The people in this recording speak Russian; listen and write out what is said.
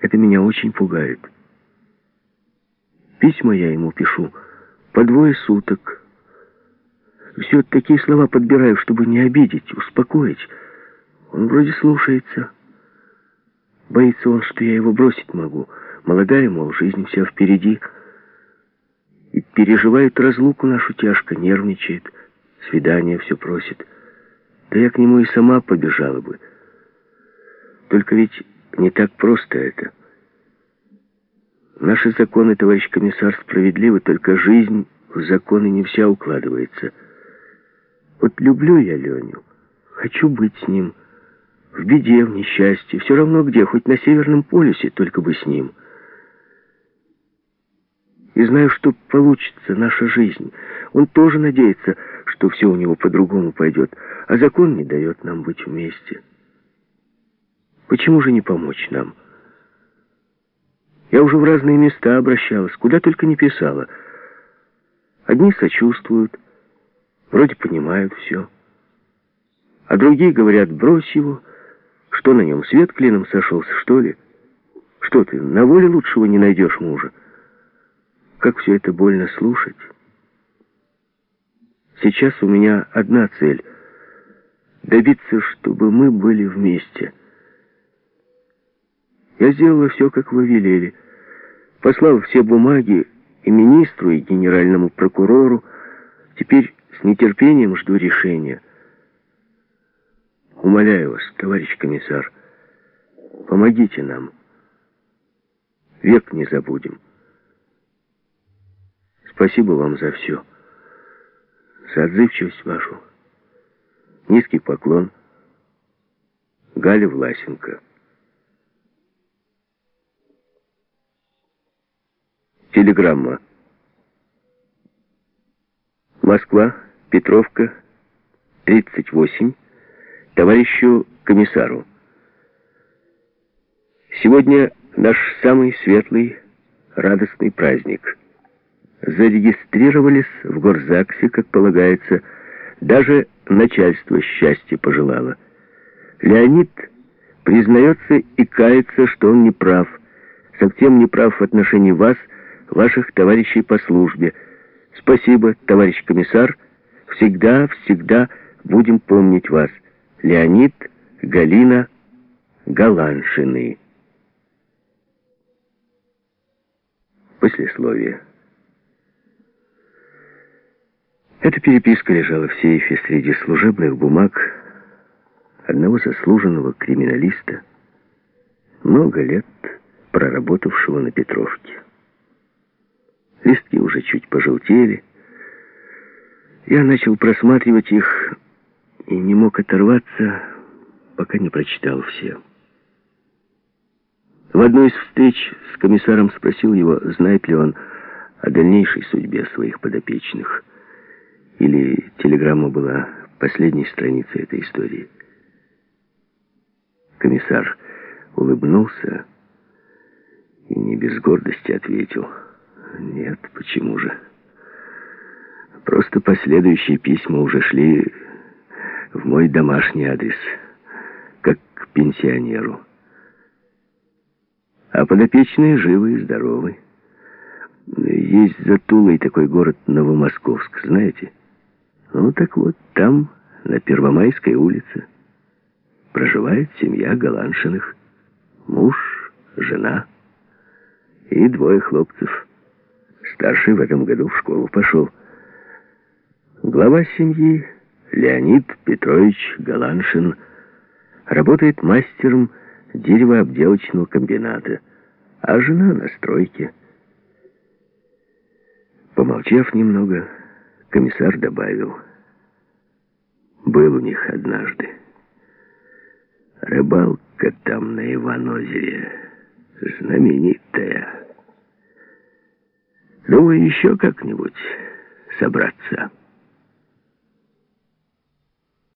Это меня очень пугает. Письма я ему пишу по двое суток. Все такие слова подбираю, чтобы не обидеть, успокоить. Он вроде слушается. Боится он, что я его бросить могу. Молодая, мол, жизнь вся впереди. И переживает разлуку нашу тяжко, нервничает. Свидание все просит. Да я к нему и сама побежала бы. Только ведь не так просто это. Наши законы, товарищ комиссар, справедливы, только жизнь в законы не вся укладывается. Вот люблю я Леню, хочу быть с ним, в беде, в несчастье, все равно где, хоть на Северном полюсе, только бы с ним. И знаю, что получится наша жизнь. Он тоже надеется, что все у него по-другому пойдет, а закон не дает нам быть вместе. Почему же не помочь нам? Я уже в разные места обращалась, куда только не писала. Одни сочувствуют, вроде понимают все. А другие говорят, брось его, что на нем, свет клином сошелся, что ли? Что ты, на воле лучшего не найдешь мужа? Как все это больно слушать. Сейчас у меня одна цель — добиться, чтобы мы были вместе — я сделала все, как вы велели. Послал все бумаги и министру, и генеральному прокурору. Теперь с нетерпением жду решения. Умоляю вас, товарищ комиссар, помогите нам. Век не забудем. Спасибо вам за все. За отзывчивость вашу. Низкий поклон. Галя Власенко. Телеграмма. Москва, Петровка, 38, товарищу комиссару. Сегодня наш самый светлый, радостный праздник. Зарегистрировались в Горзаксе, как полагается, даже начальство счастья пожелало. Леонид признается и кается, что он не прав, совсем не прав в отношении вас, ваших товарищей по службе. Спасибо, товарищ комиссар. Всегда, всегда будем помнить вас. Леонид, Галина, Галаншины. Послесловие. Эта переписка лежала в сейфе среди служебных бумаг одного заслуженного криминалиста, много лет проработавшего на Петровке. Листки уже чуть пожелтели. Я начал просматривать их и не мог оторваться, пока не прочитал все. В одной из встреч с комиссаром спросил его, знает ли он о дальнейшей судьбе своих подопечных. Или телеграмма была последней страницей этой истории. Комиссар улыбнулся и не без гордости ответил — нет, почему же? Просто последующие письма уже шли в мой домашний адрес, как к пенсионеру. А подопечные живы и здоровы. Есть за Тулой такой город Новомосковск, знаете? Ну так вот, там, на Первомайской улице, проживает семья Галаншиных. Муж, жена и двое хлопцев. Старший в этом году в школу пошел. Глава семьи Леонид Петрович Галаншин работает мастером деревообделочного комбината, а жена на стройке. Помолчав немного, комиссар добавил. Был у них однажды. Рыбалка там на Иванозере знаменитая. Думаю, еще как-нибудь собраться.